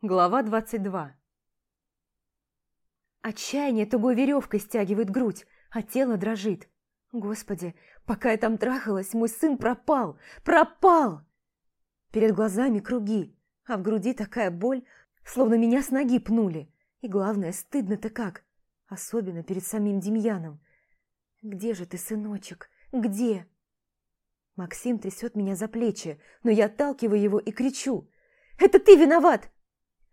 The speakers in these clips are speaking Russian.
Глава 22 Отчаяние тугой веревкой стягивает грудь, а тело дрожит. Господи, пока я там трахалась, мой сын пропал! Пропал! Перед глазами круги, а в груди такая боль, словно меня с ноги пнули. И главное, стыдно-то как, особенно перед самим Демьяном. «Где же ты, сыночек? Где?» Максим трясет меня за плечи, но я отталкиваю его и кричу. «Это ты виноват!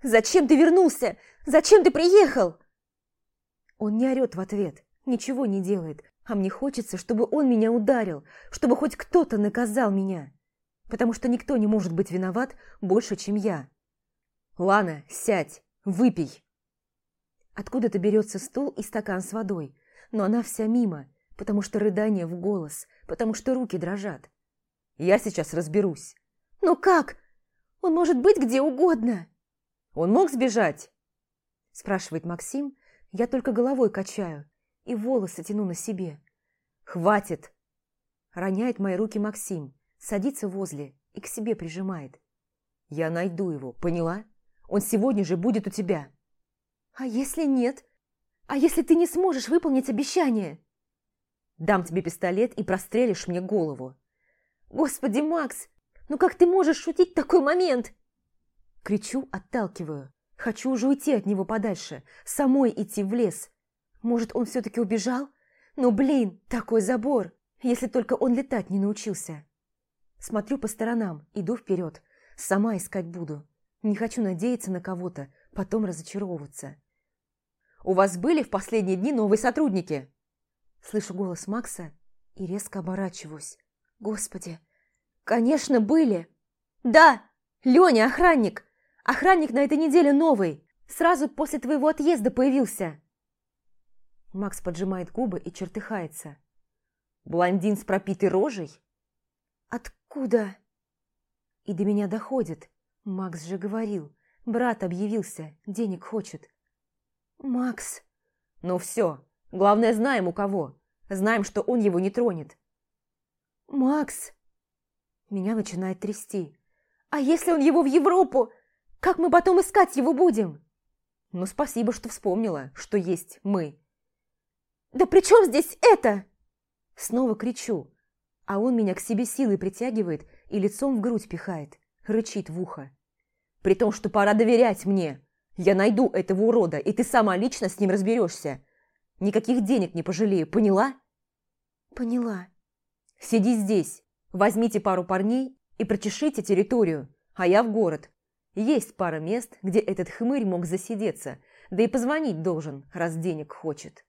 Зачем ты вернулся? Зачем ты приехал?» Он не орет в ответ, ничего не делает, а мне хочется, чтобы он меня ударил, чтобы хоть кто-то наказал меня, потому что никто не может быть виноват больше, чем я. «Лана, сядь, выпей!» Откуда-то берется стул и стакан с водой, но она вся мимо, потому что рыдание в голос, потому что руки дрожат. «Я сейчас разберусь». «Но как? Он может быть где угодно!» Он мог сбежать?» Спрашивает Максим, я только головой качаю и волосы тяну на себе. «Хватит!» Роняет мои руки Максим, садится возле и к себе прижимает. «Я найду его, поняла? Он сегодня же будет у тебя!» «А если нет? А если ты не сможешь выполнить обещание?» «Дам тебе пистолет и прострелишь мне голову!» «Господи, Макс, ну как ты можешь шутить в такой момент?» Кричу, отталкиваю. Хочу уже уйти от него подальше, самой идти в лес. Может, он все-таки убежал? Но, блин, такой забор, если только он летать не научился. Смотрю по сторонам, иду вперед. Сама искать буду. Не хочу надеяться на кого-то, потом разочаровываться. «У вас были в последние дни новые сотрудники?» Слышу голос Макса и резко оборачиваюсь. «Господи! Конечно, были! Да, Леня, охранник! Охранник на этой неделе новый. Сразу после твоего отъезда появился. Макс поджимает губы и чертыхается. Блондин с пропитой рожей? Откуда? И до меня доходит. Макс же говорил. Брат объявился, денег хочет. Макс. Ну все, главное знаем у кого. Знаем, что он его не тронет. Макс. Меня начинает трясти. А если он его в Европу? Как мы потом искать его будем?» «Ну, спасибо, что вспомнила, что есть мы». «Да при чем здесь это?» Снова кричу, а он меня к себе силой притягивает и лицом в грудь пихает, рычит в ухо. «При том, что пора доверять мне. Я найду этого урода, и ты сама лично с ним разберешься. Никаких денег не пожалею, поняла?» «Поняла». «Сиди здесь, возьмите пару парней и прочешите территорию, а я в город. Есть пара мест, где этот хмырь мог засидеться, да и позвонить должен, раз денег хочет.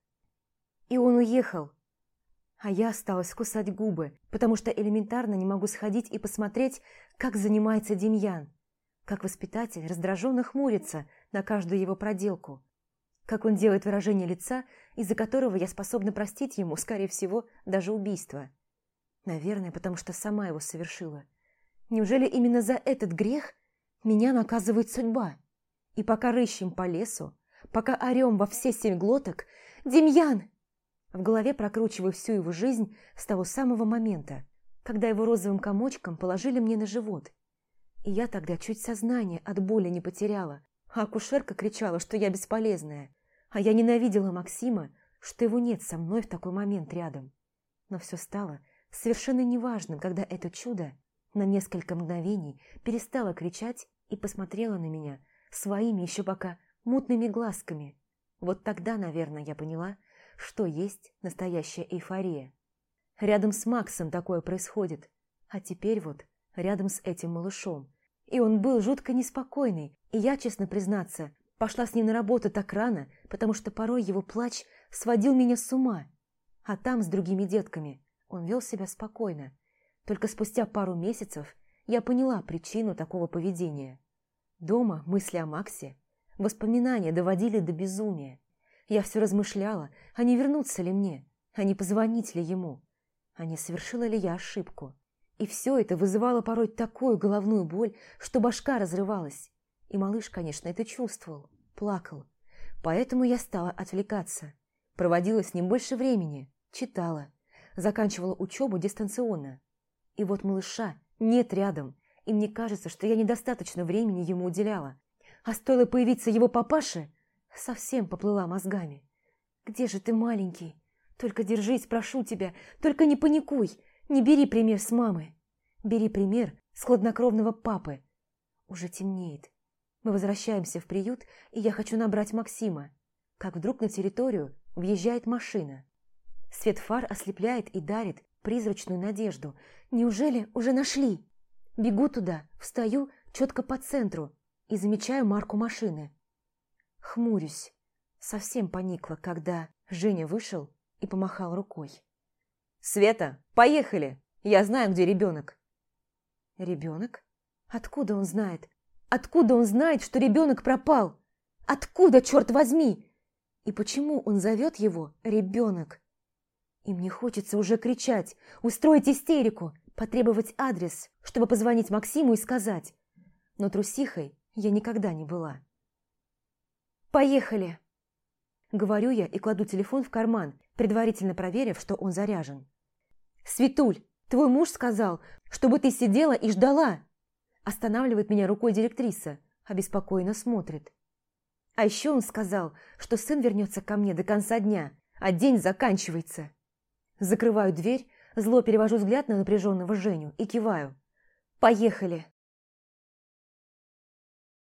И он уехал. А я осталась кусать губы, потому что элементарно не могу сходить и посмотреть, как занимается Демьян. Как воспитатель раздраженно хмурится на каждую его проделку. Как он делает выражение лица, из-за которого я способна простить ему, скорее всего, даже убийство. Наверное, потому что сама его совершила. Неужели именно за этот грех – меня наказывает судьба. И пока рыщем по лесу, пока орем во все семь глоток «Демьян!» В голове прокручиваю всю его жизнь с того самого момента, когда его розовым комочком положили мне на живот. И я тогда чуть сознание от боли не потеряла, а акушерка кричала, что я бесполезная, а я ненавидела Максима, что его нет со мной в такой момент рядом. Но все стало совершенно неважным, когда это чудо на несколько мгновений перестало кричать и посмотрела на меня своими еще пока мутными глазками. Вот тогда, наверное, я поняла, что есть настоящая эйфория. Рядом с Максом такое происходит, а теперь вот рядом с этим малышом. И он был жутко неспокойный, и я, честно признаться, пошла с ним на работу так рано, потому что порой его плач сводил меня с ума. А там с другими детками он вел себя спокойно. Только спустя пару месяцев я поняла причину такого поведения. Дома мысли о Максе, воспоминания доводили до безумия. Я все размышляла, а не вернуться ли мне, а не позвонить ли ему, а не совершила ли я ошибку. И все это вызывало порой такую головную боль, что башка разрывалась. И малыш, конечно, это чувствовал, плакал. Поэтому я стала отвлекаться. Проводила с ним больше времени, читала, заканчивала учебу дистанционно. И вот малыша нет рядом, и мне кажется, что я недостаточно времени ему уделяла. А стоило появиться его папаше, совсем поплыла мозгами. «Где же ты, маленький? Только держись, прошу тебя, только не паникуй, не бери пример с мамы. Бери пример с хладнокровного папы. Уже темнеет. Мы возвращаемся в приют, и я хочу набрать Максима. Как вдруг на территорию въезжает машина. Свет фар ослепляет и дарит призрачную надежду. Неужели уже нашли? Бегу туда, встаю четко по центру и замечаю марку машины. Хмурюсь. Совсем поникла, когда Женя вышел и помахал рукой. «Света, поехали! Я знаю, где ребенок!» «Ребенок? Откуда он знает? Откуда он знает, что ребенок пропал? Откуда, черт возьми? И почему он зовет его «ребенок»?» И мне хочется уже кричать, устроить истерику, потребовать адрес, чтобы позвонить Максиму и сказать. Но трусихой я никогда не была. «Поехали!» Говорю я и кладу телефон в карман, предварительно проверив, что он заряжен. «Светуль, твой муж сказал, чтобы ты сидела и ждала!» Останавливает меня рукой директриса, обеспокоенно смотрит. А еще он сказал, что сын вернется ко мне до конца дня, а день заканчивается. Закрываю дверь, зло перевожу взгляд на напряженного Женю и киваю. «Поехали!»